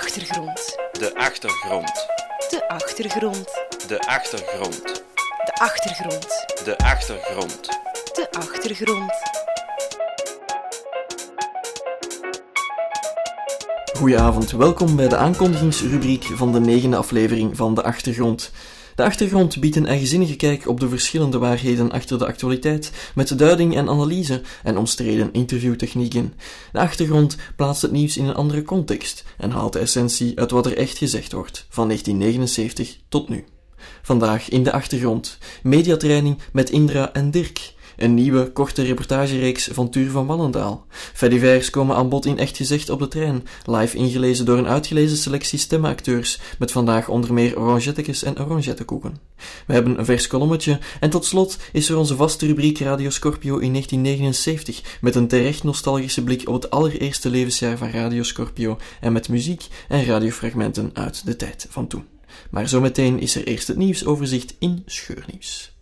achtergrond. De achtergrond. De achtergrond. De achtergrond. De achtergrond. De achtergrond. De achtergrond. Goedenavond, welkom bij de aankondigingsrubriek van de negende aflevering van De Achtergrond. De Achtergrond biedt een eigenzinnige kijk op de verschillende waarheden achter de actualiteit, met duiding en analyse en omstreden interviewtechnieken. De Achtergrond plaatst het nieuws in een andere context en haalt de essentie uit wat er echt gezegd wordt, van 1979 tot nu. Vandaag in de Achtergrond, mediatraining met Indra en Dirk. Een nieuwe, korte reportagereeks van Tuur van Wallendaal. Fedivers komen aan bod in Echt Gezegd op de trein, live ingelezen door een uitgelezen selectie stemacteurs, met vandaag onder meer orangettekes en orangettekoeken. We hebben een vers kolommetje, en tot slot is er onze vaste rubriek Radio Scorpio in 1979, met een terecht nostalgische blik op het allereerste levensjaar van Radio Scorpio, en met muziek en radiofragmenten uit de tijd van toen. Maar zometeen is er eerst het nieuwsoverzicht in Scheurnieuws.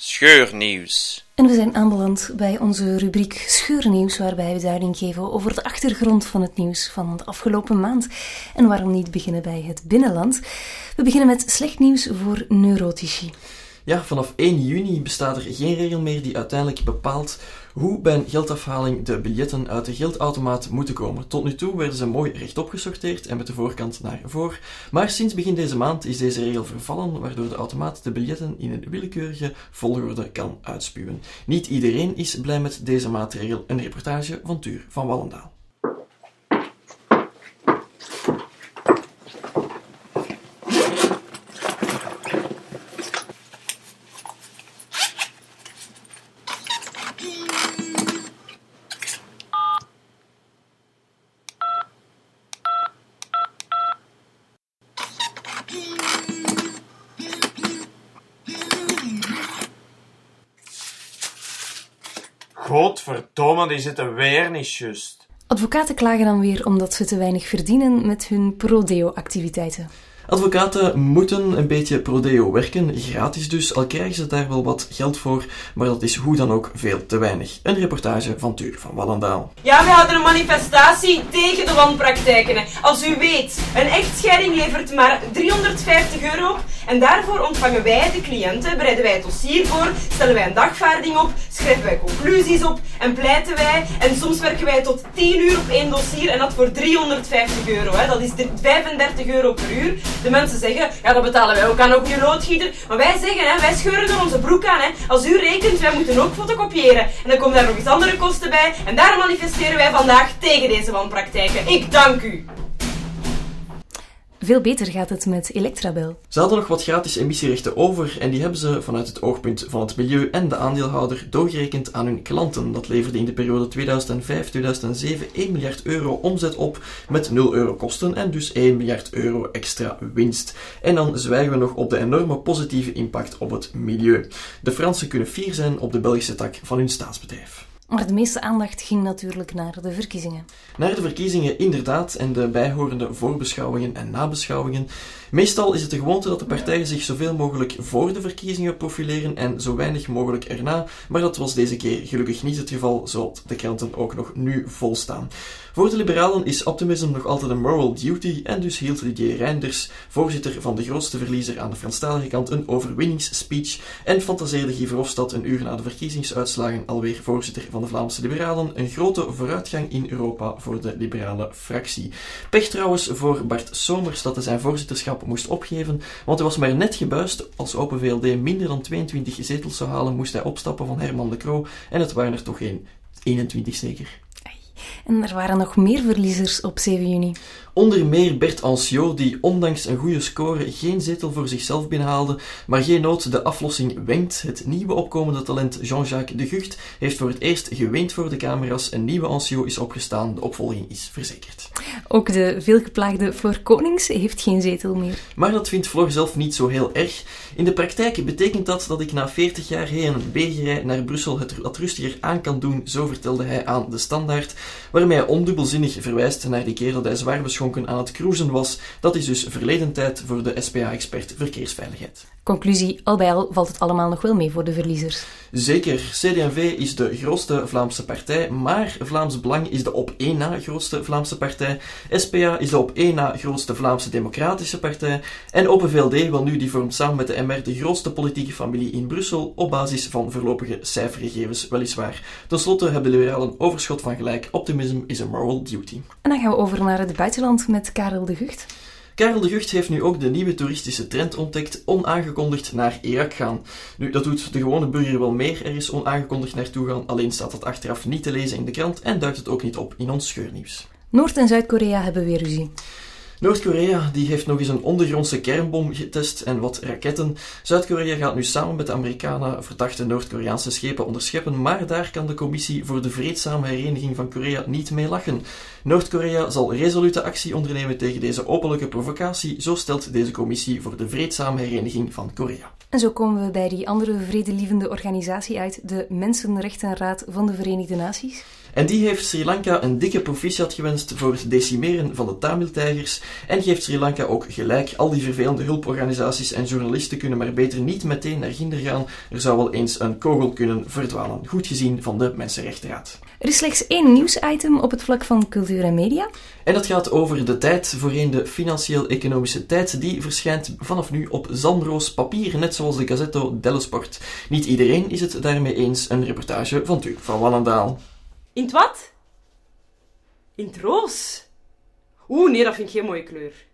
Scheurnieuws. En we zijn aanbeland bij onze rubriek Scheurnieuws, waarbij we duiding geven over de achtergrond van het nieuws van de afgelopen maand. En waarom niet beginnen bij het binnenland? We beginnen met slecht nieuws voor neurotici. Ja, vanaf 1 juni bestaat er geen regel meer die uiteindelijk bepaalt hoe bij een geldafhaling de biljetten uit de geldautomaat moeten komen. Tot nu toe werden ze mooi rechtop gesorteerd en met de voorkant naar voor. Maar sinds begin deze maand is deze regel vervallen, waardoor de automaat de biljetten in een willekeurige volgorde kan uitspuwen. Niet iedereen is blij met deze maatregel. Een reportage van Tuur van Wallendaal. Die zitten weer niet juist. Advocaten klagen dan weer omdat ze te weinig verdienen met hun prodeo-activiteiten. Advocaten moeten een beetje prodeo werken, gratis dus, al krijgen ze daar wel wat geld voor, maar dat is hoe dan ook veel te weinig. Een reportage van Tuur van Wallendaal. Ja, we houden een manifestatie tegen de wanpraktijken. Als u weet, een echtscheiding levert maar 350 euro op en daarvoor ontvangen wij de cliënten, bereiden wij het dossier voor, stellen wij een dagvaarding op, schrijven wij conclusies op en pleiten wij. En soms werken wij tot 10 uur op één dossier en dat voor 350 euro. Hè. Dat is de- 35 euro per uur. De mensen zeggen, ja dat betalen wij ook aan ook je loodgieter. Maar wij zeggen, hè, wij scheuren er onze broek aan. Hè. Als u rekent, wij moeten ook fotocopiëren. En dan komen daar nog eens andere kosten bij. En daarom manifesteren wij vandaag tegen deze wanpraktijken. Ik dank u. Veel beter gaat het met Electrabel. Ze hadden nog wat gratis emissierechten over en die hebben ze vanuit het oogpunt van het milieu en de aandeelhouder doorgerekend aan hun klanten. Dat leverde in de periode 2005-2007 1 miljard euro omzet op met 0 euro kosten en dus 1 miljard euro extra winst. En dan zwijgen we nog op de enorme positieve impact op het milieu. De Fransen kunnen fier zijn op de Belgische tak van hun staatsbedrijf. Maar de meeste aandacht ging natuurlijk naar de verkiezingen. Naar de verkiezingen inderdaad en de bijhorende voorbeschouwingen en nabeschouwingen. Meestal is het de gewoonte dat de partijen zich zoveel mogelijk voor de verkiezingen profileren en zo weinig mogelijk erna, maar dat was deze keer gelukkig niet het geval, zoals de kranten ook nog nu volstaan. Voor de liberalen is optimism nog altijd een moral duty en dus hield Didier Reinders, voorzitter van de grootste verliezer aan de Franstalige kant, een overwinningsspeech en fantaseerde Guy Verhofstadt een uur na de verkiezingsuitslagen alweer voorzitter van de Vlaamse Liberalen een grote vooruitgang in Europa voor de liberale fractie. Pech trouwens voor Bart Somers dat hij zijn voorzitterschap moest opgeven, want hij was maar net gebuist. Als Open VLD minder dan 22 zetels zou halen, moest hij opstappen van Herman de Croo en het waren er toch geen 21 zeker. En er waren nog meer verliezers op 7 juni. Onder meer Bert Anciot, die ondanks een goede score geen zetel voor zichzelf binnenhaalde, maar geen nood de aflossing wenkt. Het nieuwe opkomende talent Jean-Jacques de Gucht heeft voor het eerst geweend voor de camera's. Een nieuwe Anciot is opgestaan, de opvolging is verzekerd. Ook de veelgeplaagde Flor Konings heeft geen zetel meer. Maar dat vindt Flor zelf niet zo heel erg. In de praktijk betekent dat dat ik na 40 jaar heen en wegerij naar Brussel het wat rustiger aan kan doen, zo vertelde hij aan De Standaard, waarmee hij ondubbelzinnig verwijst naar die keer dat hij zwaar aan het cruisen was. Dat is dus verleden tijd voor de SPA-expert Verkeersveiligheid. Conclusie, al bij al valt het allemaal nog wel mee voor de verliezers. Zeker, CD&V is de grootste Vlaamse partij, maar Vlaams Belang is de op één na grootste Vlaamse partij, SPA is de op één na grootste Vlaamse Democratische Partij en Open VLD, wel nu die vormt samen met de MR de grootste politieke familie in Brussel op basis van voorlopige cijfergegevens, weliswaar. Ten slotte hebben de liberalen overschot van gelijk, optimism is a moral duty. En dan gaan we over naar het buitenland met Karel de Gucht. Karel de Gucht heeft nu ook de nieuwe toeristische trend ontdekt, onaangekondigd naar Irak gaan. Nu, dat doet de gewone burger wel meer, er is onaangekondigd naartoe gaan, alleen staat dat achteraf niet te lezen in de krant en duikt het ook niet op in ons scheurnieuws. Noord- en Zuid-Korea hebben weer ruzie. Noord-Korea die heeft nog eens een ondergrondse kernbom getest en wat raketten. Zuid-Korea gaat nu samen met de Amerikanen verdachte Noord-Koreaanse schepen onderscheppen, maar daar kan de Commissie voor de Vreedzame Hereniging van Korea niet mee lachen. Noord-Korea zal resolute actie ondernemen tegen deze openlijke provocatie, zo stelt deze Commissie voor de Vreedzame Hereniging van Korea. En zo komen we bij die andere vredelievende organisatie uit, de Mensenrechtenraad van de Verenigde Naties. En die heeft Sri Lanka een dikke proficiat gewenst voor het decimeren van de Tamil-tijgers en geeft Sri Lanka ook gelijk. Al die vervelende hulporganisaties en journalisten kunnen maar beter niet meteen naar Ginder gaan. Er zou wel eens een kogel kunnen verdwalen. Goed gezien van de Mensenrechtenraad. Er is slechts één nieuwsitem op het vlak van cultuur en media. En dat gaat over de tijd, voorheen de financieel-economische tijd, die verschijnt vanaf nu op zandroos papier, net zoals de Gazzetto dello Sport. Niet iedereen is het daarmee eens. Een reportage van Tuuk van Wallendaal. In het wat? In het roos? Oeh, nee, dat vind ik geen mooie kleur.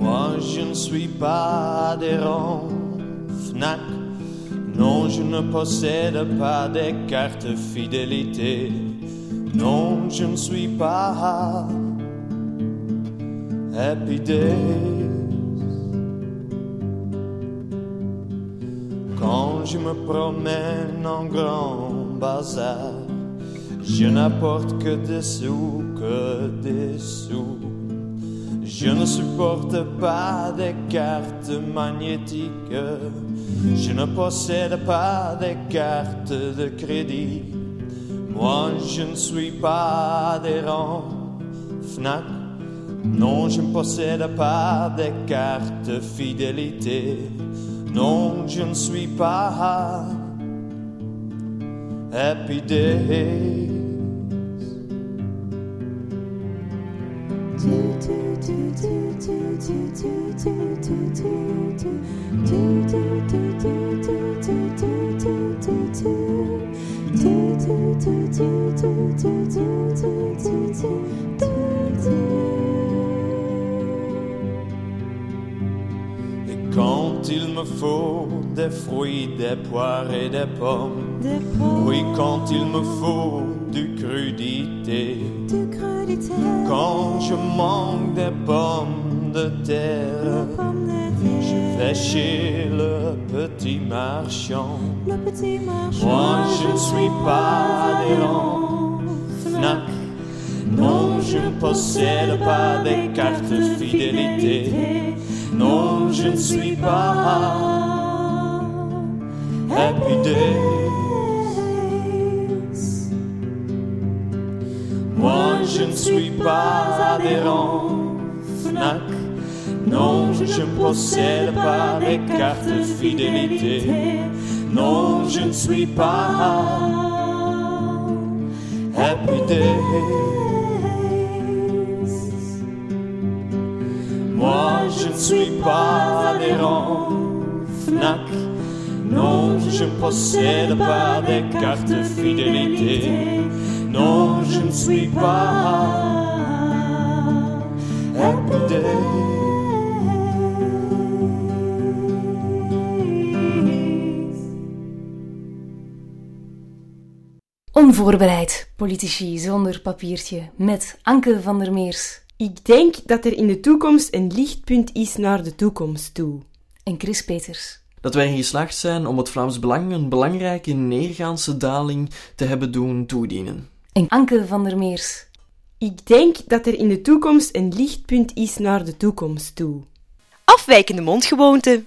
Moi je ne suis pas adhérent. Non, je ne possède pas des cartes fidélité. Non, je ne suis pas Happy Days. Quand je me promène en grand bazar, je n'apporte que des sous, que des sous. Je ne supporte pas des cartes magnétiques. Je ne possède pas des cartes de crédit. Moi, je ne suis pas adhérent FNAC. Non, je ne possède pas des cartes fidélité. Non, je ne suis pas Happy Days. Et quand il me faut des fruits, des poires et des pommes, oui, quand il me faut du crudité, quand je manque des pommes de terre, je vais chez le petit marchand. Moi, je ne suis pas adhérent FNAC. Non, je ne possède pas des cartes fidélité. Non, je ne suis pas Happy Days. Moi, je ne suis pas adhérent FNAC. Non, je ne possède pas des cartes fidélité. Non, je ne suis pas Happy Days. Moi, je ne suis pas adhérent FNAC. Non, je ne possède pas des cartes fidélité. Non, je ne suis pas Happy Days. Onvoorbereid, politici zonder papiertje, met Anke van der Meers Ik denk dat er in de toekomst een lichtpunt is naar de toekomst toe. en Chris Peters. Dat wij erin geslaagd zijn om het Vlaams Belang een belangrijke neergaanse daling te hebben doen toedienen. En Anke van der Meers. Ik denk dat er in de toekomst een lichtpunt is naar de toekomst toe. Afwijkende mondgewoonte.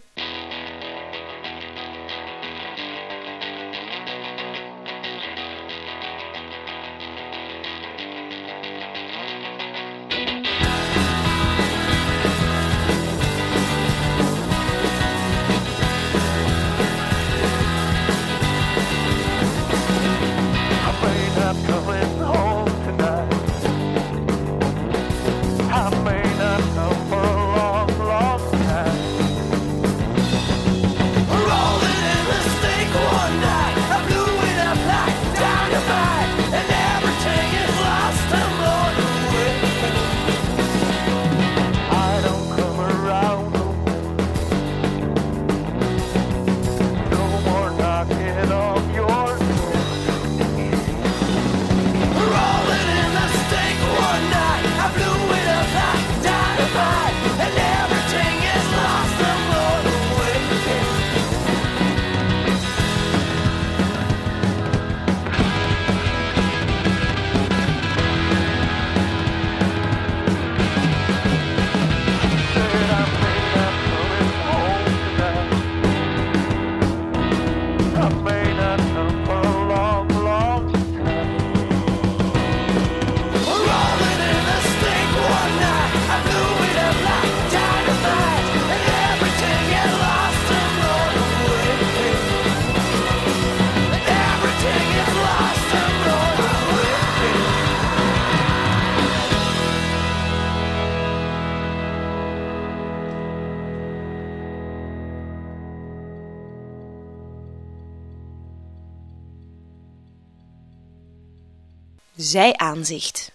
Zij aanzicht.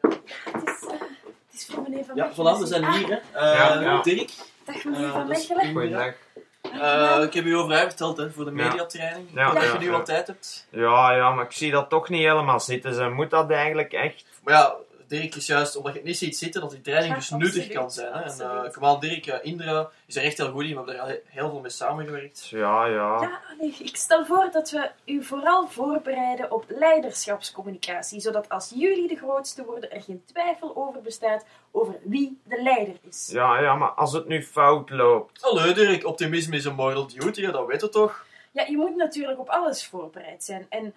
Het is voor meneer Van Ja, voilà, we zijn hier. Hè. Ja, Eh, ja. Dirk, Dag meneer Eh, Van dat is- Mechelen. Goeiedag. eh, ik heb u over haar verteld hè, voor de Ja. mediatraining. Ja, dat ja, je nu ja. wat tijd hebt. Ja, ja, maar ik zie dat toch niet helemaal zitten. Ze moet dat eigenlijk echt. Maar ja, Dirk is juist omdat je het niet ziet zitten, dat die training Ja, dus nuttig kan zijn. Hè. En uh, aan, Dirk, eh, Indra is er echt heel goed in. We hebben er al he- heel veel mee samengewerkt. Ja, ja. Ja, allee, ik stel voor dat we u vooral voorbereiden op leiderschapscommunicatie, zodat als jullie de grootste worden, er geen twijfel over bestaat over wie de leider is. Ja, ja, maar als het nu fout loopt. Hallo Dirk, optimisme is een moral duty, hè, dat weet je toch? Ja, je moet natuurlijk op alles voorbereid zijn. En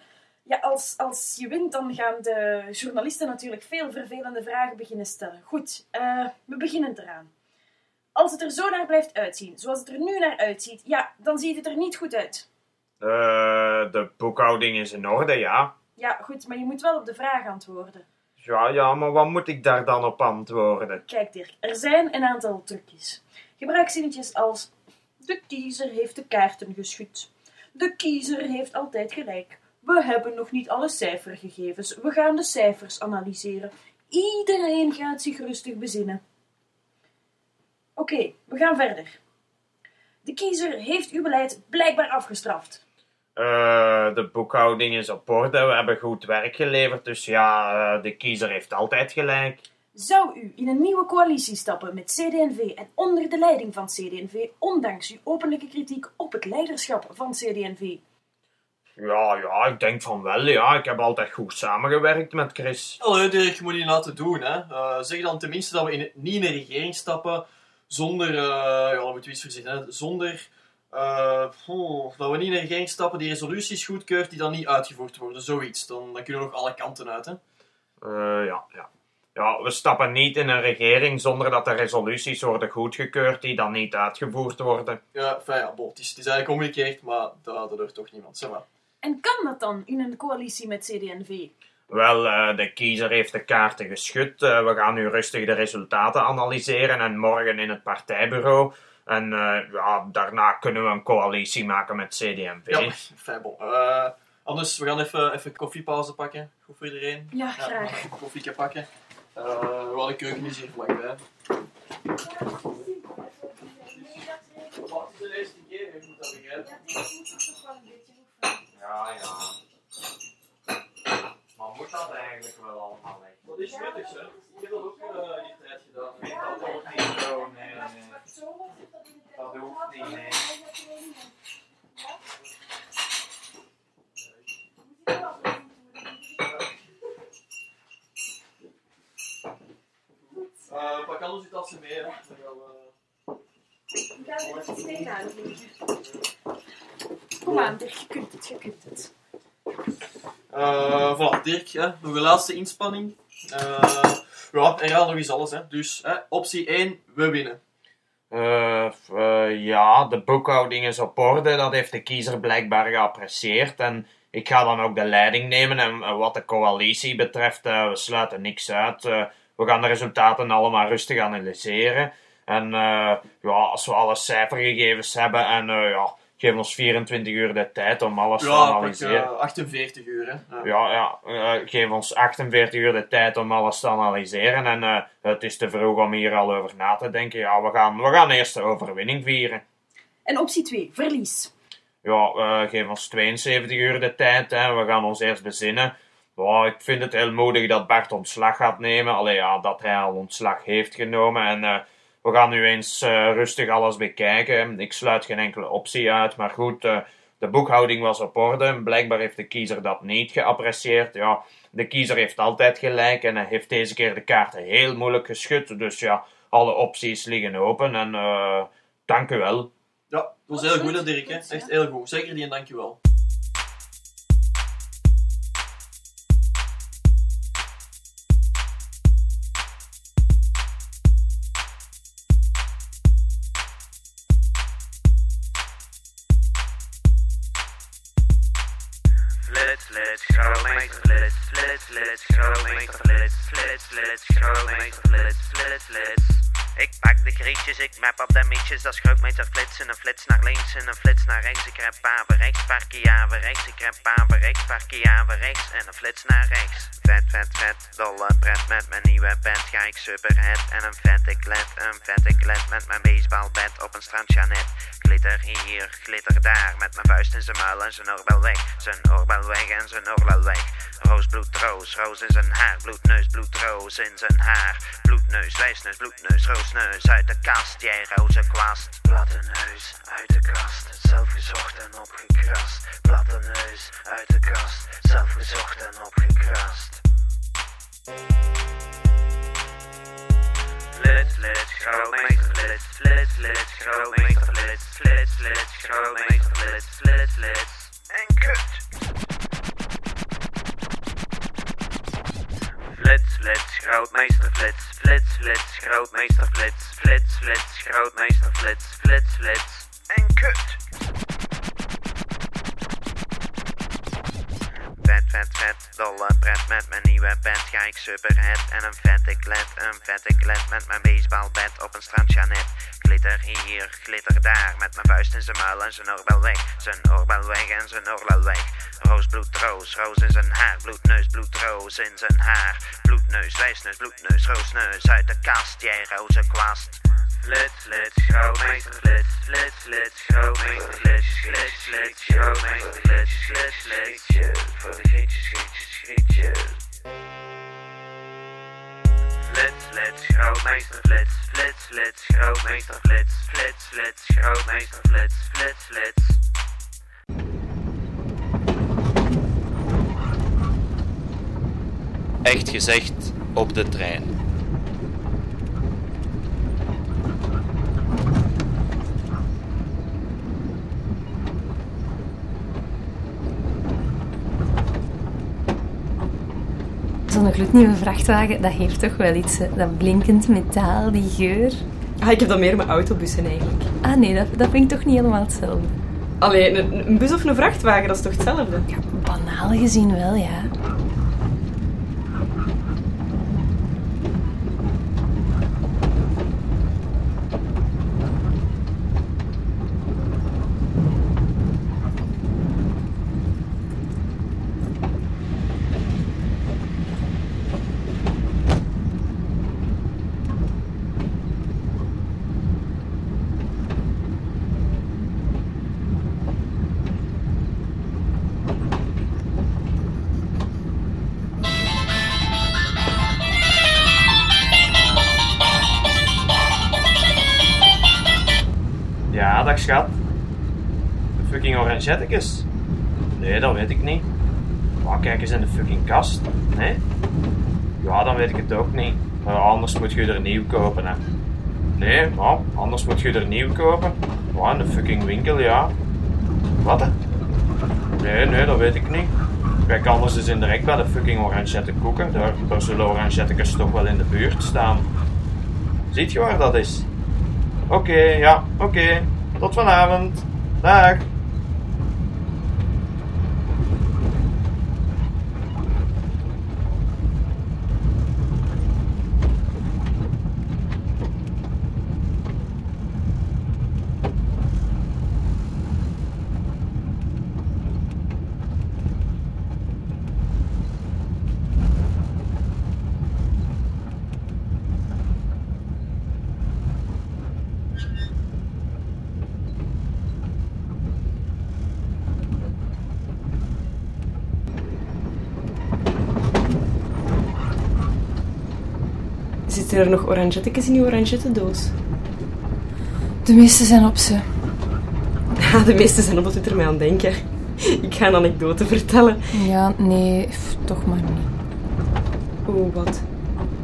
ja, als, als je wint, dan gaan de journalisten natuurlijk veel vervelende vragen beginnen stellen. Goed, eh, we beginnen eraan. Als het er zo naar blijft uitzien, zoals het er nu naar uitziet, ja, dan ziet het er niet goed uit. Eh, de boekhouding is in orde, ja. Ja, goed, maar je moet wel op de vraag antwoorden. Ja, ja, maar wat moet ik daar dan op antwoorden? Kijk Dirk, er zijn een aantal trucjes. Gebruik zinnetjes als De kiezer heeft de kaarten geschud. De kiezer heeft altijd gelijk. We hebben nog niet alle cijfergegevens. We gaan de cijfers analyseren. Iedereen gaat zich rustig bezinnen. Oké, we gaan verder. De kiezer heeft uw beleid blijkbaar afgestraft. Eh, de boekhouding is op orde, we hebben goed werk geleverd, dus ja, eh, de kiezer heeft altijd gelijk. Zou u in een nieuwe coalitie stappen met CD&V en onder de leiding van CD&V, ondanks uw openlijke kritiek op het leiderschap van CD&V? Ja, ja, ik denk van wel, ja. Ik heb altijd goed samengewerkt met Chris. Hallo Dirk, je moet niet laten doen. Hè. Eh, zeg dan tenminste dat we in, niet in een regering stappen zonder, eh ja, dan moeten we iets verzinnen, hè. zonder eh, dat we niet in een regering stappen die resoluties goedkeurt die dan niet uitgevoerd worden. Zoiets. Dan, dan kunnen we nog alle kanten uit. Hè. Ja, ja. Ja, we stappen niet in een regering zonder dat er resoluties worden goedgekeurd die dan niet uitgevoerd worden. Ja, fijn, ja, bon, het, is, het is eigenlijk omgekeerd, maar dat, dat hoort toch niemand. Zeg maar. En kan dat dan in een coalitie met CD&V? Wel, eh, de kiezer heeft de kaarten geschud. Eh, we gaan nu rustig de resultaten analyseren en morgen in het partijbureau. En eh, ja, daarna kunnen we een coalitie maken met CD&V. Ja. Eh, anders, we gaan even, even koffiepauze pakken. Goed voor iedereen. Ja, graag. Een koffieke pakken. Uh, wel, de keuken is hier vlakbij. Wat is de eerste keer? Ik moet dat begrijpen. Ja, ja. Maar moet dat eigenlijk wel allemaal weg? Dat is nuttig, hè. Ik heb dat ook uh, die tijd gedaan. Ik weet dat ook niet zo, nee, nee. Dat hoeft niet, nee. Uh, pak anders uw tassen mee, hè. Dan gaan we- Kom aan, Dirk, je kunt het, je kunt het. Uh, voilà, Dirk, hè, nog een laatste inspanning. Uh, ja, herhaal nog eens alles. Hè. Dus hè, optie 1, we winnen. Uh, uh, ja, de boekhouding is op orde. Dat heeft de kiezer blijkbaar geapprecieerd. En ik ga dan ook de leiding nemen. En wat de coalitie betreft, we sluiten niks uit. we gaan de resultaten allemaal rustig analyseren. En ja, als we alle cijfergegevens hebben en ja, geef ons 24 uur de tijd om alles ja, te analyseren. Ja, 48 uur. Hè. Ja, ja, ja geef ons 48 uur de tijd om alles te analyseren. En uh, het is te vroeg om hier al over na te denken. Ja, we gaan, we gaan eerst de overwinning vieren. En optie 2, verlies. Ja, uh, geef ons 72 uur de tijd. Hè. We gaan ons eerst bezinnen. Ik vind het heel moedig dat Bart ontslag gaat nemen. Alleen ja, dat hij al ontslag heeft genomen. En uh, we gaan nu eens uh, rustig alles bekijken. Ik sluit geen enkele optie uit. Maar goed, uh, de boekhouding was op orde. Blijkbaar heeft de kiezer dat niet geapprecieerd. Ja, de kiezer heeft altijd gelijk. En hij heeft deze keer de kaarten heel moeilijk geschud. Dus ja, alle opties liggen open. En uh, dank u wel. Ja, dat was heel goed, Dirk. Hè? Echt heel goed. Zeker die en dank u wel. Flits, flits, schoolmeester, flits, flits, flits, schoolmeester, flits, flits, flits. Ik pak de krietjes, ik map op de mietjes, dat is grootmeter flitsen. Een flits naar links en een flits naar rechts. Ik rep paven rechts, parkeaven rechts. Ik rep paven rechts, parkeaven rechts en een flits naar rechts. Vet, vet, vet, dolle pret met mijn nieuwe bed. Ga ik superhead en een vette klet, een vette klet met mijn baseballbed op een strandje net. Glitter hier, glitter daar, met mijn vuist in zijn muil en zijn oorbel weg. Zijn oorbel weg en zijn oorbel weg. Roos, bloed, roos, roos in zijn haar. Bloedneus, bloed, roos in zijn haar. Bloedneus, wijsneus, bloedneus, roosneus. Uit de kast, jij roze kwast. Platte neus, uit de kast. Zelf gezocht en opgekrast. Platte neus, uit de kast. Zelf gezocht en opgekrast. Flits, flits, grootmeester flits. Flits, flits, grootmeester. En kut. Flits, grootmeester flits. Flits, flits, grootmeester flits. Flits, flits, grootmeester flits. Flits, flits. En kut. Vet, vet, vet, dolle pret met mijn nieuwe bed. Ga ik superhead en een vette klet. Een vette klet met mijn baseballbed op een strandje net. Glitter hier, glitter daar. Met mijn vuist in zijn muil en zijn oorbel weg. Zijn oorbel weg en zijn oorbel weg. Roos, bloed, roos, roos in zijn haar. Bloedneus, bloed, roos in zijn haar. Bloedneus, wijsneus, bloedneus, roosneus. Uit de kast, jij roze kwast. Flits, grootmeester flits. Flits, flits, grootmeester flits. Flits, flits. Voor de flits, grootmeester flits. Flits, flits, grootmeester flits. Flits, flits. Echt gezegd op de trein. Zo'n gloednieuwe vrachtwagen, dat heeft toch wel iets. hè? Dat blinkend metaal, die geur. Ah, ik heb dat meer met autobussen eigenlijk. Ah nee, dat, dat vind ik toch niet helemaal hetzelfde. Allee, een, een bus of een vrachtwagen, dat is toch hetzelfde? Ja, banaal gezien wel. Ja, Nee, dat weet ik niet. Maar kijk eens in de fucking kast. Nee? Ja, dan weet ik het ook niet. Anders moet je er nieuw kopen, hè. Nee, maar anders moet je er nieuw kopen. Ja, in de fucking winkel, ja. Wat? Nee, nee, dat weet ik niet. Kijk anders eens in direct bij de fucking orangette koeken. Daar, zullen orangettekes toch wel in de buurt staan. Ziet je waar dat is? Oké, ja, oké. Tot vanavond. Dag. Zitten er nog orangettekes in die orangette doos? De meeste zijn op ze. Ja, de meeste zijn op wat doet er mij aan denken. Ik ga een anekdote vertellen. Ja, nee, pff, toch maar niet. Oh, wat?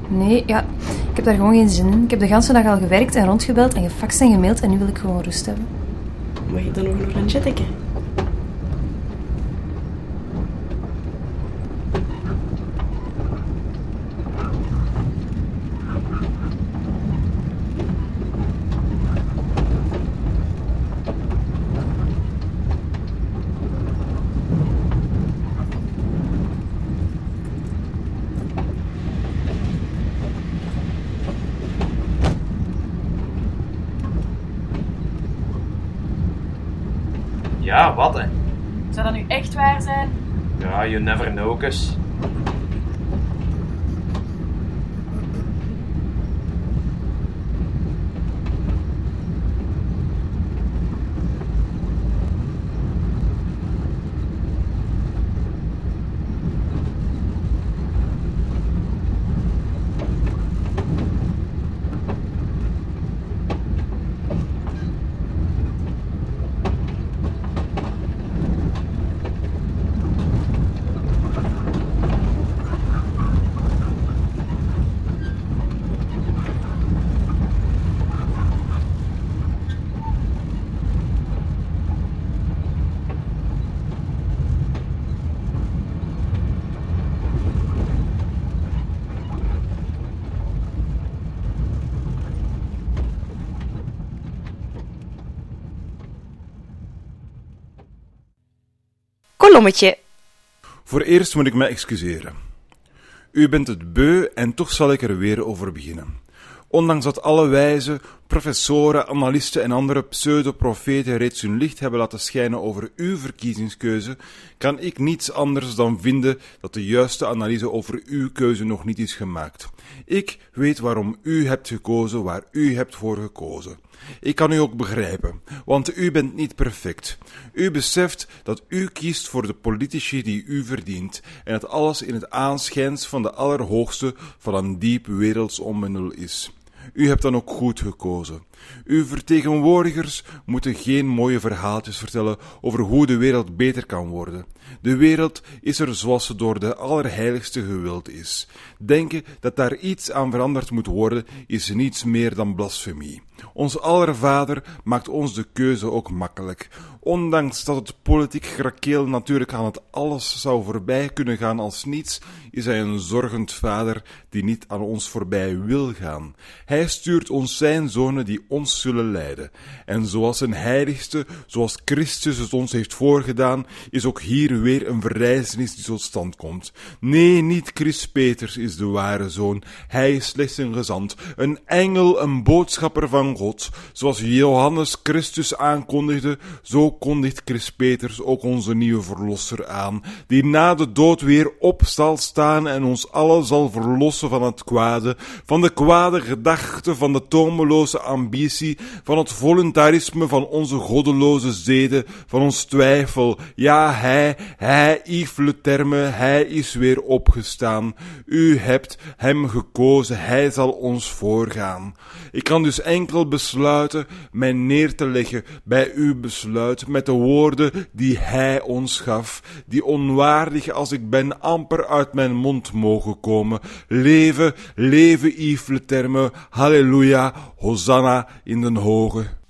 Nee, ja, ik heb daar gewoon geen zin in. Ik heb de hele dag al gewerkt en rondgebeld en gefaxt en gemaild en nu wil ik gewoon rust hebben. Mag je dan nog een orangetteke? You never know, Voor eerst moet ik me excuseren. U bent het beu en toch zal ik er weer over beginnen. Ondanks dat alle wijze, professoren, analisten en andere pseudoprofeten reeds hun licht hebben laten schijnen over uw verkiezingskeuze, kan ik niets anders dan vinden dat de juiste analyse over uw keuze nog niet is gemaakt. Ik weet waarom u hebt gekozen waar u hebt voor gekozen. Ik kan u ook begrijpen, want u bent niet perfect. U beseft dat u kiest voor de politici die u verdient en dat alles in het aanschijns van de allerhoogste van een diep werelds is. U hebt dan ook goed gekozen. Uw vertegenwoordigers moeten geen mooie verhaaltjes vertellen over hoe de wereld beter kan worden. De wereld is er zoals ze door de Allerheiligste gewild is. Denken dat daar iets aan veranderd moet worden, is niets meer dan blasfemie. Ons Allervader maakt ons de keuze ook makkelijk. Ondanks dat het politiek grakeel natuurlijk aan het alles zou voorbij kunnen gaan als niets, is hij een zorgend vader die niet aan ons voorbij wil gaan. Hij stuurt ons zijn zonen die ons zullen leiden. En zoals een heiligste, zoals Christus het ons heeft voorgedaan, is ook hier weer een verrijzenis die tot stand komt. Nee, niet Chris Peters is de ware zoon. Hij is slechts een gezant, een engel, een boodschapper van God. Zoals Johannes Christus aankondigde, zo kondigt Chris Peters ook onze nieuwe verlosser aan, die na de dood weer op zal staan en ons allen zal verlossen van het kwade, van de kwade gedachte, van de tomeloze ambitie, van het voluntarisme van onze goddeloze zeden, van ons twijfel. Ja, hij, hij, Yves Le Terme, hij is weer opgestaan. U hebt hem gekozen, hij zal ons voorgaan. Ik kan dus enkel besluiten mij neer te leggen bij uw besluit met de woorden die hij ons gaf, die onwaardig als ik ben amper uit mijn mond mogen komen. Leven, leven Yves Le Terme, halleluja, hosanna in den hoge.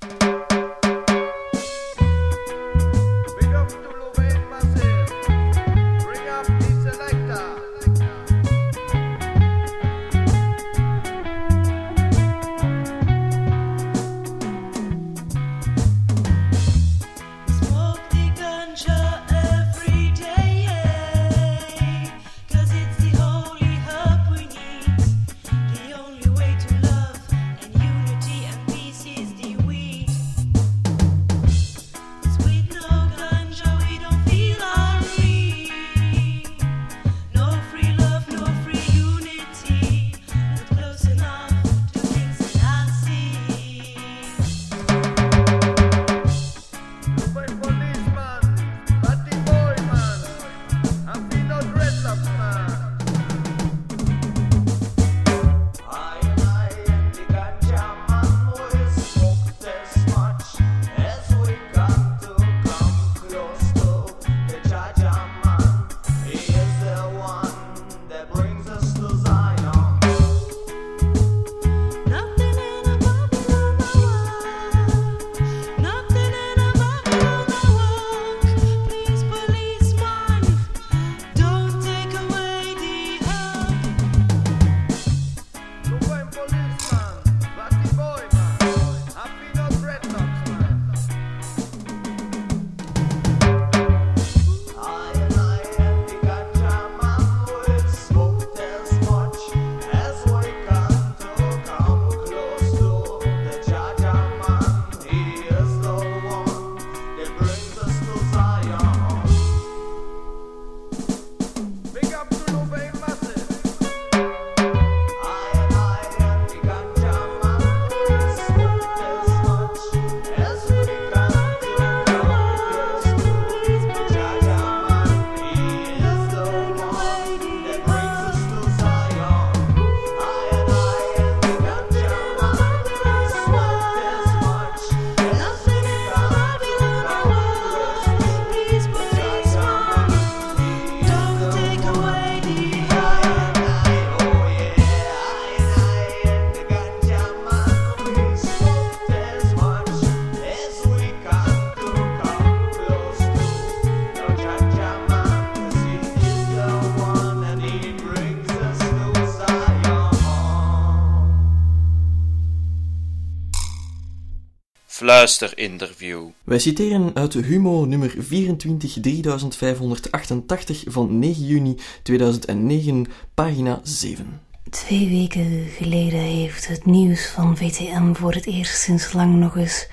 Wij citeren uit Humo nummer 24 3588 van 9 juni 2009, pagina 7. Twee weken geleden heeft het nieuws van VTM voor het eerst sinds lang nog eens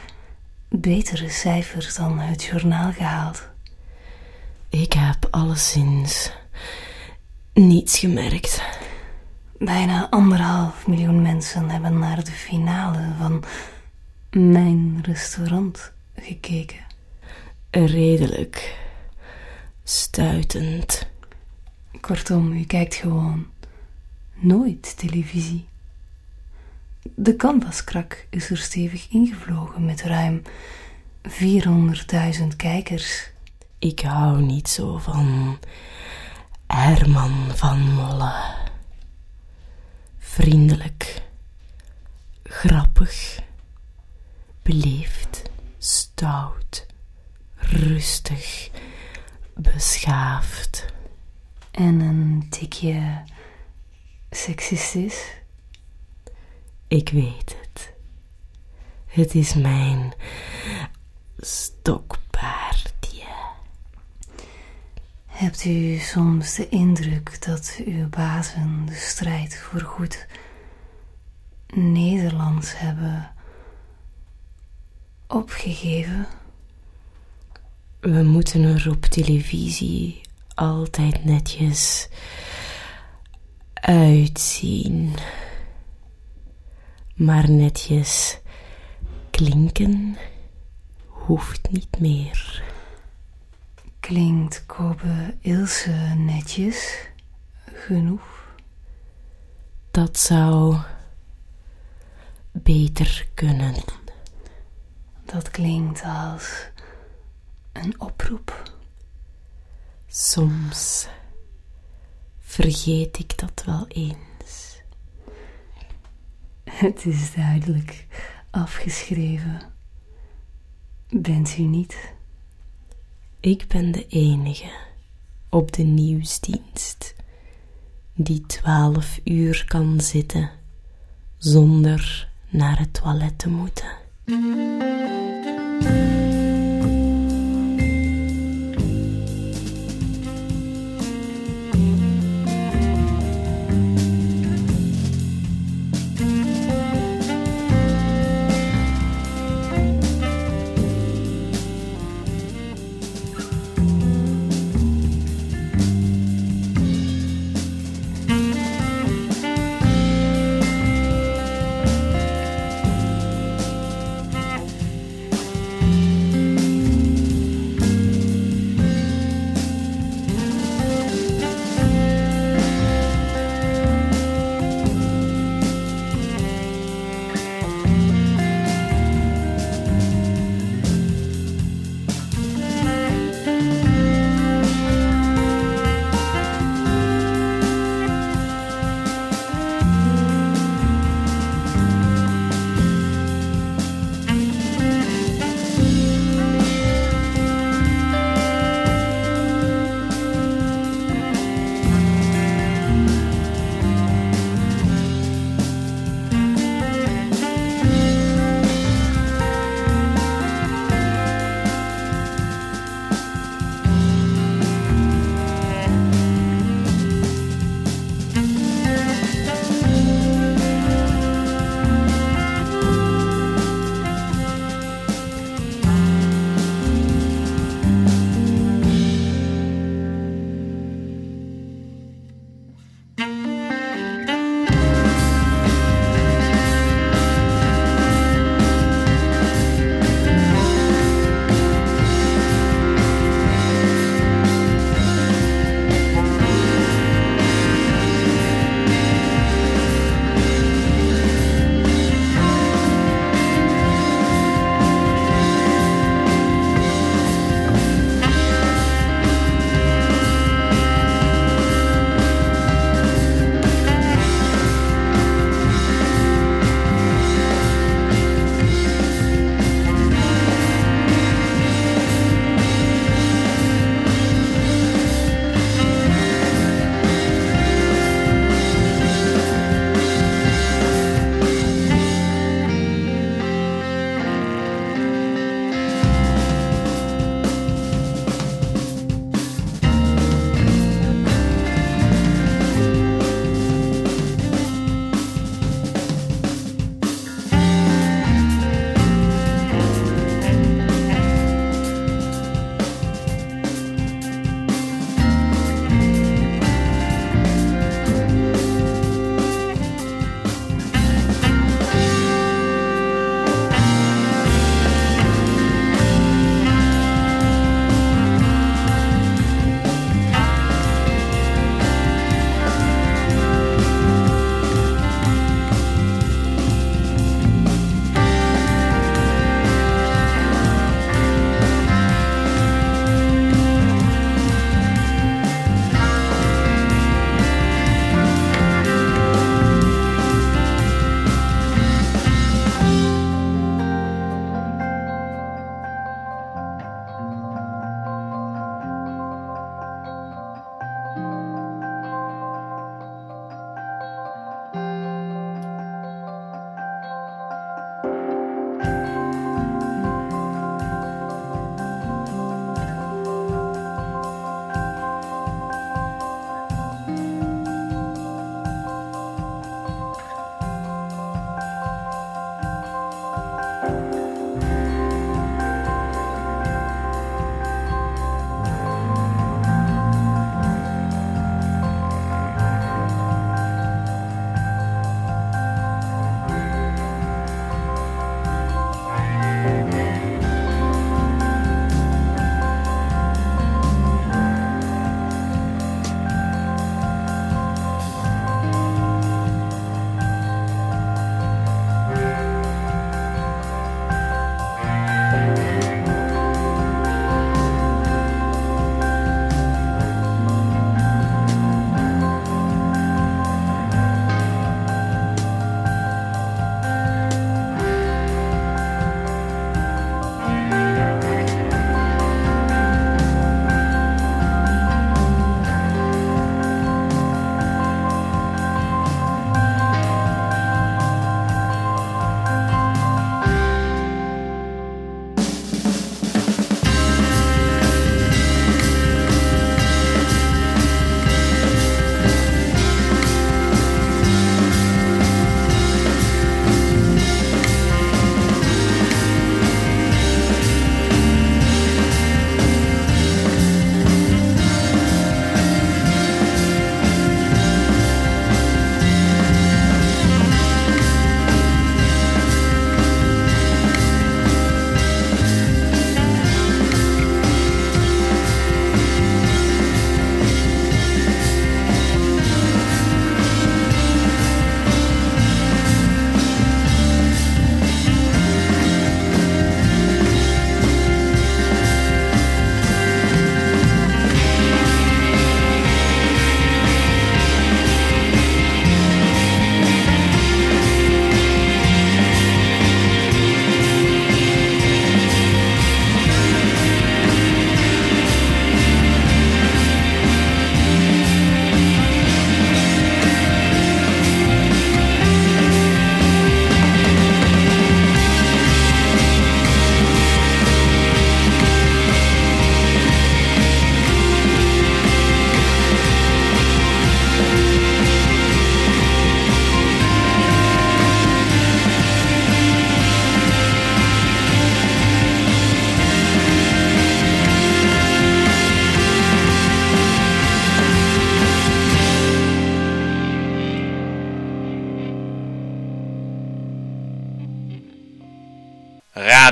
betere cijfers dan het journaal gehaald. Ik heb alleszins niets gemerkt. Bijna anderhalf miljoen mensen hebben naar de finale van mijn restaurant gekeken. Redelijk stuitend. Kortom, u kijkt gewoon nooit televisie. De canvaskrak is er stevig ingevlogen met ruim 400.000 kijkers. Ik hou niet zo van Herman van Molle. Vriendelijk, grappig, beleefd, stout, rustig, beschaafd. En een tikje seksistisch. Ik weet het. Het is mijn stokpaardje. Hebt u soms de indruk dat uw bazen de strijd voor goed Nederlands hebben opgegeven? We moeten er op televisie altijd netjes uitzien. Maar netjes klinken hoeft niet meer. Klinkt Kobe Ilse netjes genoeg? Dat zou beter kunnen. Dat klinkt als een oproep. Soms vergeet ik dat wel eens. Het is duidelijk afgeschreven. Bent u niet? Ik ben de enige op de nieuwsdienst die twaalf uur kan zitten zonder naar het toilet te moeten. Música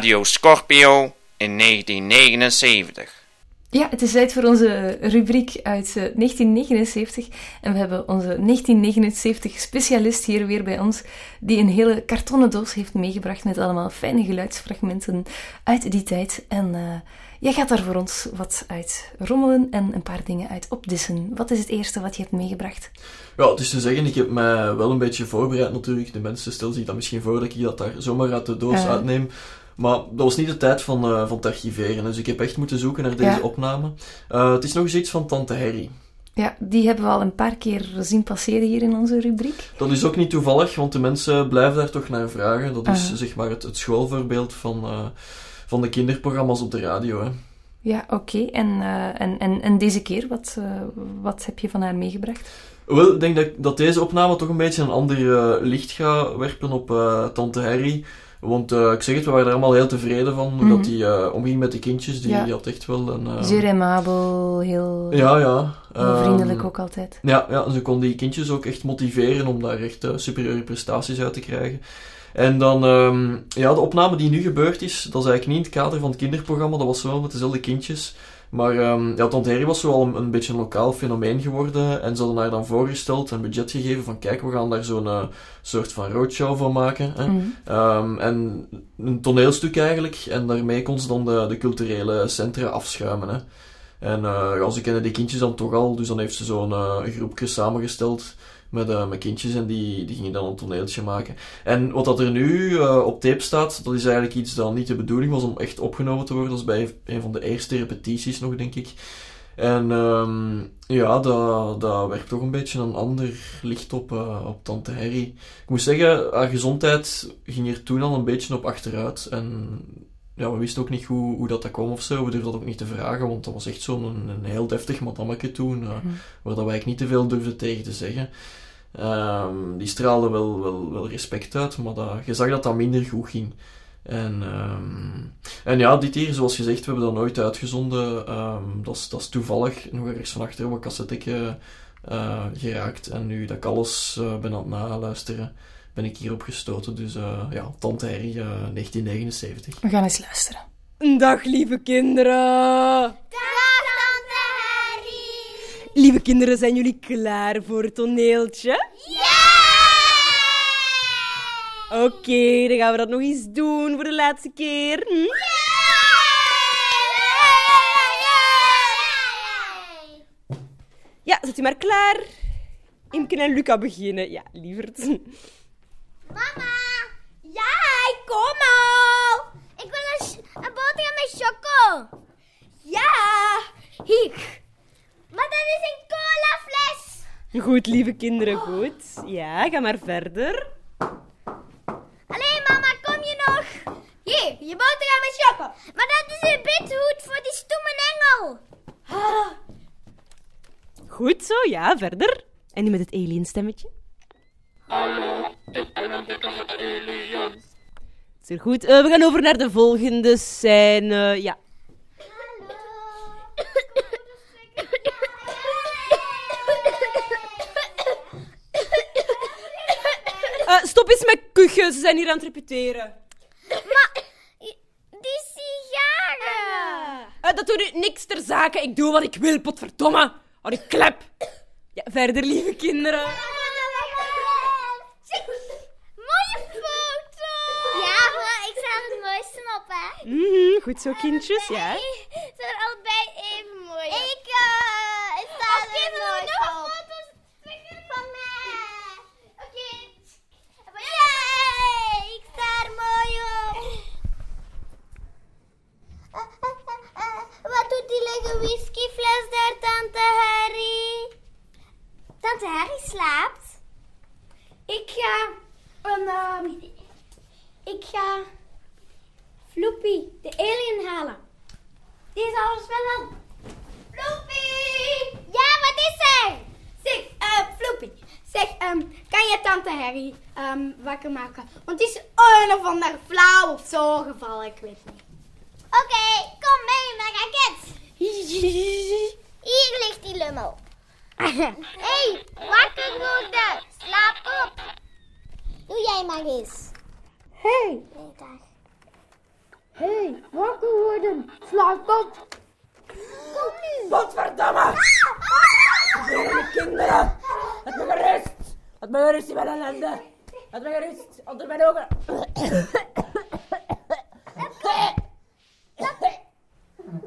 Radio Scorpio in 1979. Ja, het is tijd voor onze rubriek uit eh, 1979. En we hebben onze 1979 specialist hier weer bij ons, die een hele kartonnen doos heeft meegebracht met allemaal fijne geluidsfragmenten uit die tijd. En eh, jij gaat daar voor ons wat uit rommelen en een paar dingen uit opdissen. Wat is het eerste wat je hebt meegebracht? Ja, het is te zeggen, ik heb mij wel een beetje voorbereid natuurlijk. De mensen stellen zich dat misschien voor dat ik dat daar zomaar uit de doos Ja. uitneem. Maar dat was niet de tijd van, eh, van het archiveren, dus ik heb echt moeten zoeken naar deze Ja. opname. Eh, het is nog eens iets van Tante Harry. Ja, die hebben we al een paar keer zien passeren hier in onze rubriek. Dat is ook niet toevallig, want de mensen blijven daar toch naar vragen. Dat is Ah. zeg maar het, het schoolvoorbeeld van, eh, van de kinderprogramma's op de radio. Hè. Ja, oké. En, en, en, en deze keer, wat, wat heb je van haar meegebracht? Wel, ik denk dat, dat deze opname toch een beetje een ander licht gaat werpen op Tante Harry. Want eh, ik zeg het, we waren er allemaal heel tevreden van hoe Mhm. dat die eh, omging met de kindjes. Die, Ja. die had echt wel een... eh, Zeer aimabel, heel, Ja, ja. heel Ehm, vriendelijk ook altijd. Ja, ja, en ze kon die kindjes ook echt motiveren om daar echt superieure prestaties uit te krijgen. En dan, ehm, ja, de opname die nu gebeurd is, dat is eigenlijk niet in het kader van het kinderprogramma, dat was wel met dezelfde kindjes. Maar ehm, ja, Tante Harry was zo al een, een beetje een lokaal fenomeen geworden. En ze hadden haar dan voorgesteld en budget gegeven van kijk, we gaan daar zo'n eh, soort van roadshow van maken. Hè. Mhm. Ehm, en een toneelstuk eigenlijk. En daarmee kon ze dan de, de culturele centra afschuimen. Hè. En eh, ja, ze kennen die kindjes dan toch al, dus dan heeft ze zo'n eh, groepje samengesteld met, met kindjes en die, die gingen dan een toneeltje maken. En wat dat er nu eh, op tape staat, dat is eigenlijk iets dat niet de bedoeling was om echt opgenomen te worden. Dat is bij een van de eerste repetities nog, denk ik. En ehm, ja, dat, dat werpt toch een beetje een ander licht op, eh, op Tante Harry. Ik moet zeggen, haar gezondheid ging er toen al een beetje op achteruit. En ja, we wisten ook niet hoe, hoe dat, dat kwam of zo. We durfden dat ook niet te vragen, want dat was echt zo'n een, een heel deftig madammeke toen, Mhm. waar dat wij eigenlijk niet te veel durfden tegen te zeggen. Ehm, die straalde wel, wel, wel respect uit, maar dat, je zag dat dat minder goed ging. En, ehm, en ja, dit hier, zoals gezegd, we hebben dat nooit uitgezonden. Ehm, dat, is, dat is toevallig nog ergens van achter op een cassetteke eh, geraakt. En nu dat ik alles eh, ben aan het naluisteren, ben ik hierop gestoten. Dus eh, ja, Tante Harry, eh, 1979. We gaan eens luisteren. Dag, lieve kinderen. Dag, tante Harry. Lieve kinderen, zijn jullie klaar voor het toneeltje? Ja! Oké, dan gaan we dat nog eens doen voor de laatste keer. Hm? Ja, zet u maar klaar. Imke en Luca beginnen. Ja, lieverd. Mama. Ja, ik kom al. Ik wil een, een boterham met choco. Ja, hier. Maar dat is een colafles. Goed, lieve kinderen, goed. Ja, ga maar verder. Allee, mama, kom je nog? Hier, je boterham met choco. Maar dat is een bithoed voor die stoeme engel. Goed zo, ja, verder. En nu met het alien stemmetje. Hallo, ik ben een dikke alien. Zeer goed. Eh, we gaan over naar de volgende scène. Ja. Eh, stop eens met kuchen, ze zijn hier aan het repeteren. Maar, die sigaren. Eh, dat doet u niks ter zake. Ik doe wat ik wil, potverdomme. Hou die klep. Ja, verder, lieve kinderen. Mhm, goed zo, kindjes, ja. Ze zijn er allebei even mooi. Ik, eh, sta er op. foto's van mij. Oké. Ik sta er mooi op. Wat doet die lege whiskyfles daar, tante Harry? Tante Harry slaapt. Ik ga een, ehm, ik ga Floepy, de alien halen. Die is alles wel aan. Floepy! Ja, wat is er? Zeg, eh, Floepy. Zeg, ehm, kan je tante Harry ehm, wakker maken? Want die is een of ander flauw of zo gevallen, ik weet niet. Oké, kom mee, mijn raket. Hier ligt die lummel. Hé, hey, wakker worden. Slaap op. Doe jij maar eens. Hey. Nee, dag. Hé, hey, wakker worden. Slaap op. Kom nu. Godverdamme! Vervelende kinderen! Laat me gerust! Laat me gerust in mijn ellende! Laat me gerust onder mijn ogen!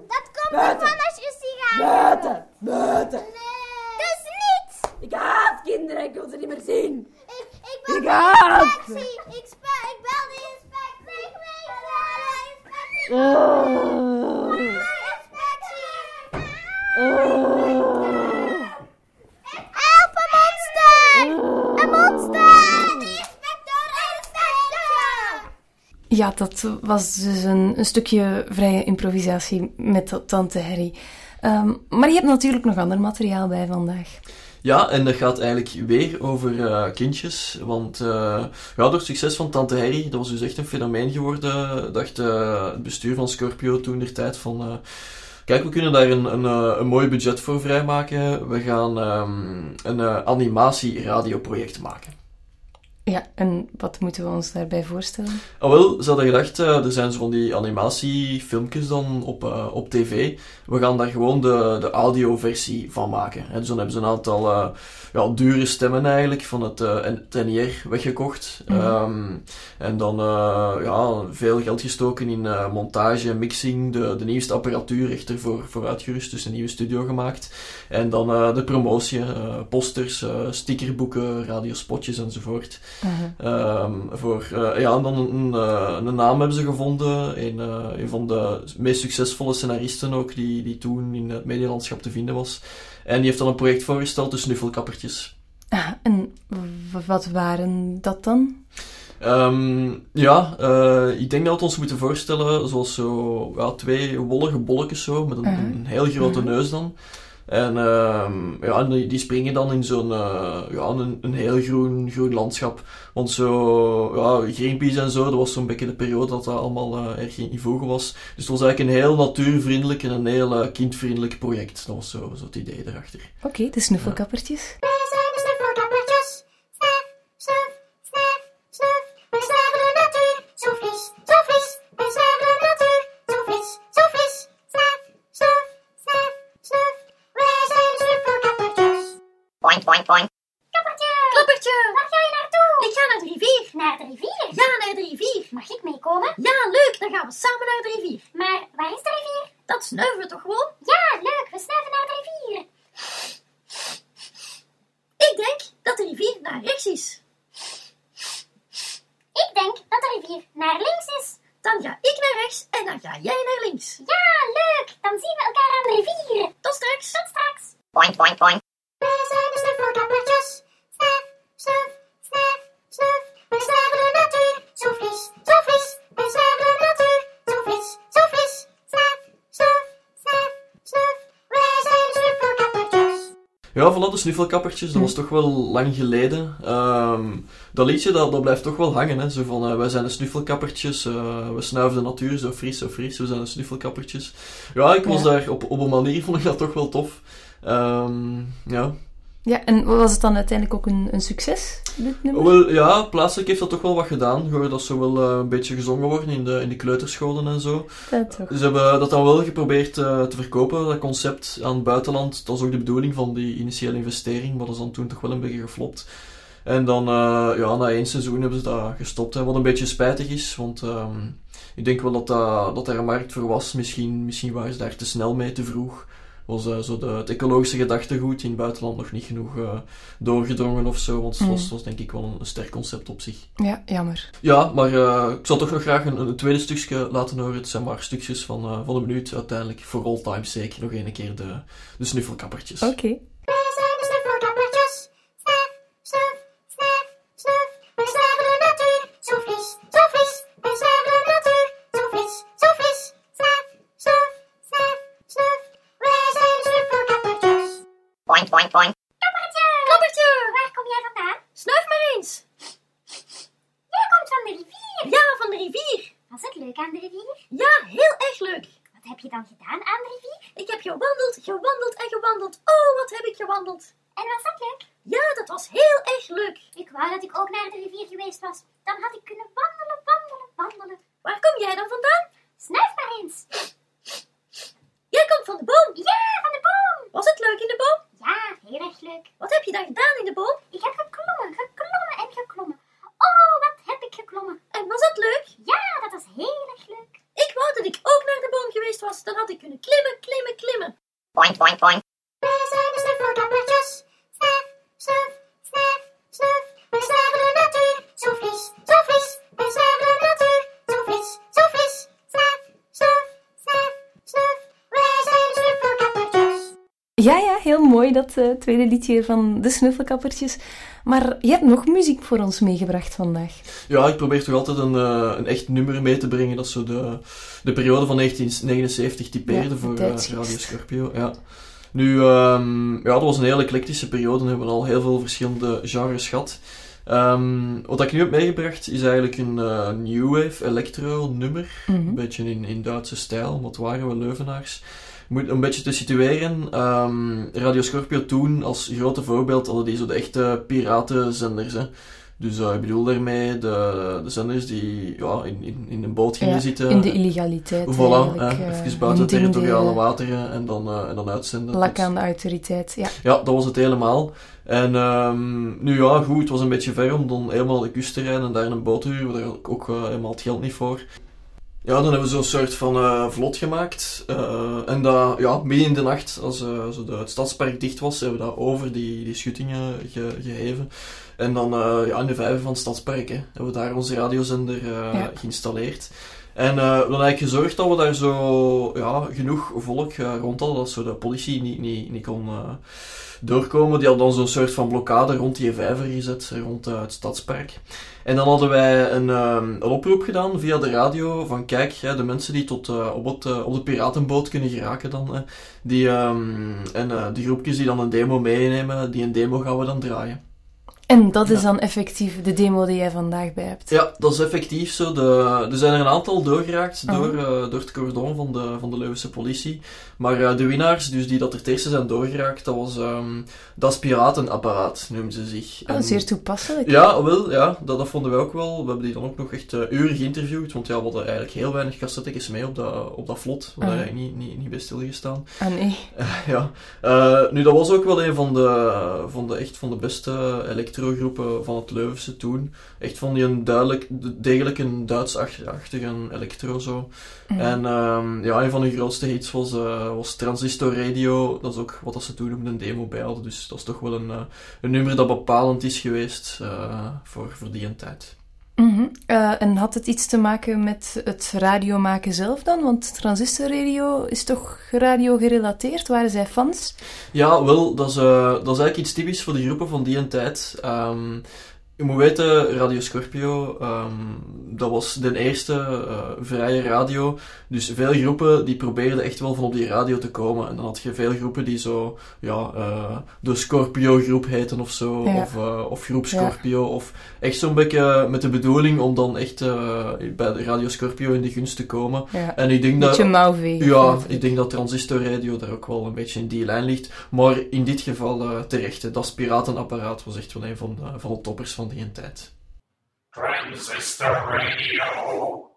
Dat komt ervan als je sigaar Buiten! Buiten! Dus niet. Ik haat kinderen, ik wil ze niet meer zien! Ik, ik bel Ik haat. Ik, spe- ik bel de inspectie. Ik weet het. Oh. Help, een monster! Een monster! Ja, dat was dus een, een stukje vrije improvisatie met tante Harry. Ehm, maar je hebt natuurlijk nog ander materiaal bij vandaag. Ja, en dat gaat eigenlijk weer over eh, kindjes. Want eh, ja, door het succes van Tante Harry, dat was dus echt een fenomeen geworden, dacht eh, het bestuur van Scorpio toen der tijd van... kijk, we kunnen daar een, een, een mooi budget voor vrijmaken. We gaan ehm, een animatie-radioproject maken. Ja, en wat moeten we ons daarbij voorstellen? Ah, wel, ze hadden gedacht, eh, er zijn zo van die animatiefilmpjes dan op, eh, op tv. We gaan daar gewoon de, de audioversie van maken. En dus dan hebben ze een aantal eh, ja, dure stemmen eigenlijk van het, het NIR weggekocht. Mhm. Ehm, en dan ja, veel geld gestoken in montage, mixing, de, de nieuwste apparatuur echt ervoor voor uitgerust, dus een nieuwe studio gemaakt. En dan de promotie, posters, stickerboeken, radiospotjes enzovoort. Ehm, voor, eh, ja, en dan een, eh, een naam hebben ze gevonden. Een, eh, een van de meest succesvolle scenaristen ook, die, die toen in het medialandschap te vinden was. En die heeft dan een project voorgesteld, de Snuffelkappertjes. Ah, en wat waren dat dan? Ehm, ja, ik denk dat we ons moeten voorstellen zoals zo, ja, twee wollige bolletjes zo, met een, Mhm. een heel grote Mhm. neus dan. En ehm, ja, die, die springen dan in zo'n eh, ja, een, een heel groen, groen landschap. Want zo, ja, Greenpeace en zo, dat was zo'n beetje de periode dat dat allemaal eh, erg in voegen was. Dus het was eigenlijk een heel natuurvriendelijk en een heel eh, kindvriendelijk project. Dat was zo, zo het idee erachter. Oké, de snuffelkappertjes. Dan gaan we samen naar de rivier. Maar waar is de rivier? Dat snuiven we toch gewoon? Snuffelkappertjes, dat was toch wel lang geleden. Ehm, dat liedje, dat, dat blijft toch wel hangen, hè. Zo van, eh, wij zijn de snuffelkappertjes, eh, we snuiven de natuur, zo fris, zo fris, we zijn de snuffelkappertjes. Ja, ik was Ja. daar, op, op een manier vond ik dat toch wel tof. Ehm, ja. Ja, en was het dan uiteindelijk ook een, een succes, dit nummer? Wel, ja, plaatselijk heeft dat toch wel wat gedaan. Hoorde dat zo wel eh, een beetje gezongen worden in de, in de kleuterscholen en zo. Ja, toch. Ze hebben dat dan wel geprobeerd eh, te verkopen, dat concept aan het buitenland. Dat was ook de bedoeling van die initiële investering, maar dat is dan toen toch wel een beetje geflopt. En dan, eh, ja, na één seizoen hebben ze dat gestopt. Hè, wat een beetje spijtig is, want ehm, ik denk wel dat, dat, dat daar een markt voor was. Misschien, misschien waren ze daar te snel mee, te vroeg. Was eh, zo de, het ecologische gedachtegoed in het buitenland nog niet genoeg eh, doorgedrongen of zo. Want het was, Mm. was denk ik wel een, een sterk concept op zich. Ja, jammer. Ja, maar eh, ik zou toch nog graag een, een tweede stukje laten horen. Het zijn maar stukjes van, van een minuut uiteindelijk. Voor all time's sake nog een keer de, de snuffelkappertjes. Oké. Heel mooi dat eh, tweede liedje van de Snuffelkappertjes. Maar je hebt nog muziek voor ons meegebracht vandaag. Ja, ik probeer toch altijd een, eh, een echt nummer mee te brengen dat zo de, de periode van 1979 typeerde Ja, voor eh. Radio Scorpio. Ja. Nu, ehm, ja, dat was een hele eclectische periode. We hebben al heel veel verschillende genres gehad. Ehm, wat ik nu heb meegebracht is eigenlijk een new wave electro nummer. Mhm. Een beetje in, in Duitse stijl, wat waren we Leuvenaars. Moet een beetje te situeren. ehm, Radio Scorpio toen, als grote voorbeeld, hadden die zo de echte piratenzenders. Hè. Dus eh, ik bedoel daarmee de, de zenders die ja, in, in, in een boot gingen Ja, zitten. in de illegaliteit Voilà, eh, even buiten territoriale wateren en dan, eh, en dan uitzenden. Lak aan de autoriteit, ja. Ja, dat was het helemaal. En ehm, nu ja, goed, het was een beetje ver om dan helemaal de kust te rijden en daar een boot te huren. Daar had ik ook helemaal het geld niet voor. Ja, dan hebben we zo'n soort van eh, vlot gemaakt. Eh, en dat, ja, midden in de nacht, als eh, zo de, het stadspark dicht was, hebben we dat over die, die schuttingen ge- geheven. En dan eh, ja, in de vijver van het stadspark hè, hebben we daar onze radiozender eh, Ja. geïnstalleerd. En eh, we hebben eigenlijk gezorgd dat we daar zo ja, genoeg volk eh, rond hadden, dat zo de politie niet, niet, niet kon eh, doorkomen. Die hadden dan zo'n soort van blokkade rond die vijver gezet, rond eh, het stadspark. En dan hadden wij een, ehm, een oproep gedaan via de radio van kijk, hè, de mensen die tot eh, op, het, eh, op de piratenboot kunnen geraken dan, hè, die, ehm, en die groepjes die dan een demo meenemen, die een demo gaan we dan draaien. En dat is dan effectief de demo die jij vandaag bij hebt. Ja, dat is effectief zo. De, er zijn er een aantal doorgeraakt door, door het cordon van de, van de Leuvense politie. Maar eh, de winnaars, dus die dat er het eerste zijn doorgeraakt, dat was ehm Das Piratenapparaat, noemen ze zich. Oh, En- zeer toepasselijk. Ja, wel, ja, dat, dat vonden wij ook wel. We hebben die dan ook nog echt eh, uren geïnterviewd, want ja, we hadden eigenlijk heel weinig cassettekjes mee op dat, op dat vlot. We hadden Ah. eigenlijk niet, niet, niet bij stilgestaan. Ah, nee. ja. Eh, nu, dat was ook wel een van de, van de, echt van de beste electrogroepen van het Leuvense toen. Echt van die een duidelijk, degelijk een Duits-achtige electro zo. Mhm. En ehm, ja, een van de grootste hits was, was Transistor Radio. Dat is ook wat ze toen noemden een demo bij hadden. Dus dat is toch wel een, eh, een nummer dat bepalend is geweest eh, voor, voor die tijd. Mhm. Eh, en had het iets te maken met het radio maken zelf dan? Want transistorradio is toch radio gerelateerd? Waren zij fans? Ja, wel, dat is, eh, dat is eigenlijk iets typisch voor de groepen van die tijd. Ehm, je moet weten, Radio Scorpio, ehm, dat was de eerste eh, vrije radio. Dus veel groepen die probeerden echt wel van op die radio te komen. En dan had je veel groepen die zo, ja, eh, de Scorpio-groep heten of zo. Ja. Of, eh, of groep Ja. Scorpio. Of echt zo'n beetje met de bedoeling om dan echt bij de Radio Scorpio in de gunst te komen. Ja. En ik denk dat... Beetje mouwvegen, Ja, ik denk dat Transistor Radio daar ook wel een beetje in die lijn ligt. Maar in dit geval terecht. hè. Dat piratenapparaat was echt wel een van de, van de toppers van die tijd. Transistor Radio.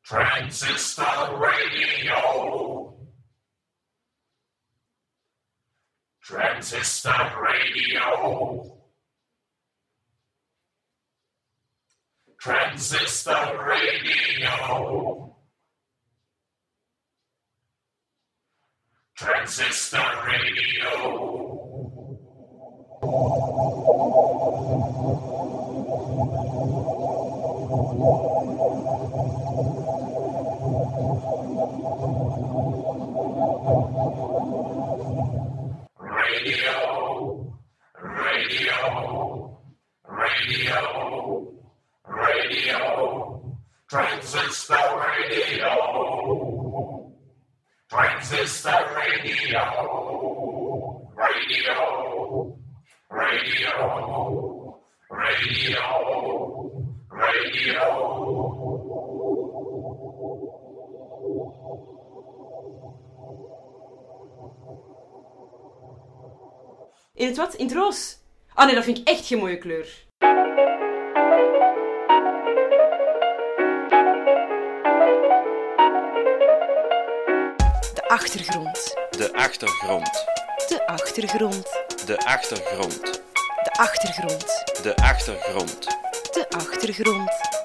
Transistor Radio. Transistor Radio. Transistor Radio. Transistor Radio. Radio, radio, radio, radio, transistor radio, Radio. Radio, Radio, radio, radio. In het wat? In het roos? Ah nee, dat vind ik echt geen mooie kleur. De achtergrond. De achtergrond. De achtergrond. De achtergrond. De achtergrond. De achtergrond. De achtergrond.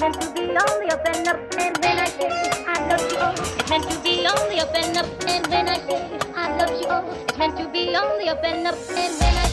Meant to be only up and up, and when I say I love you, oh, it's meant to be only up and up, and when I say I love you, oh, it's meant to be only up and up, and when I